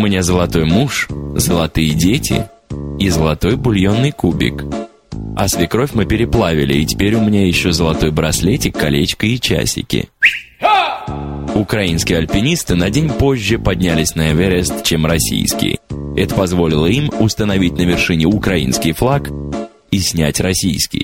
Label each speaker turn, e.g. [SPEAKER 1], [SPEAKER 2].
[SPEAKER 1] меня золотой муж, золотые дети и золотой бульонный кубик. А свекровь мы переплавили, и теперь у меня еще золотой браслетик, колечко и часики. Украинские альпинисты на день позже поднялись на Эверест, чем российские. Это позволило им установить на вершине украинский флаг и снять российский.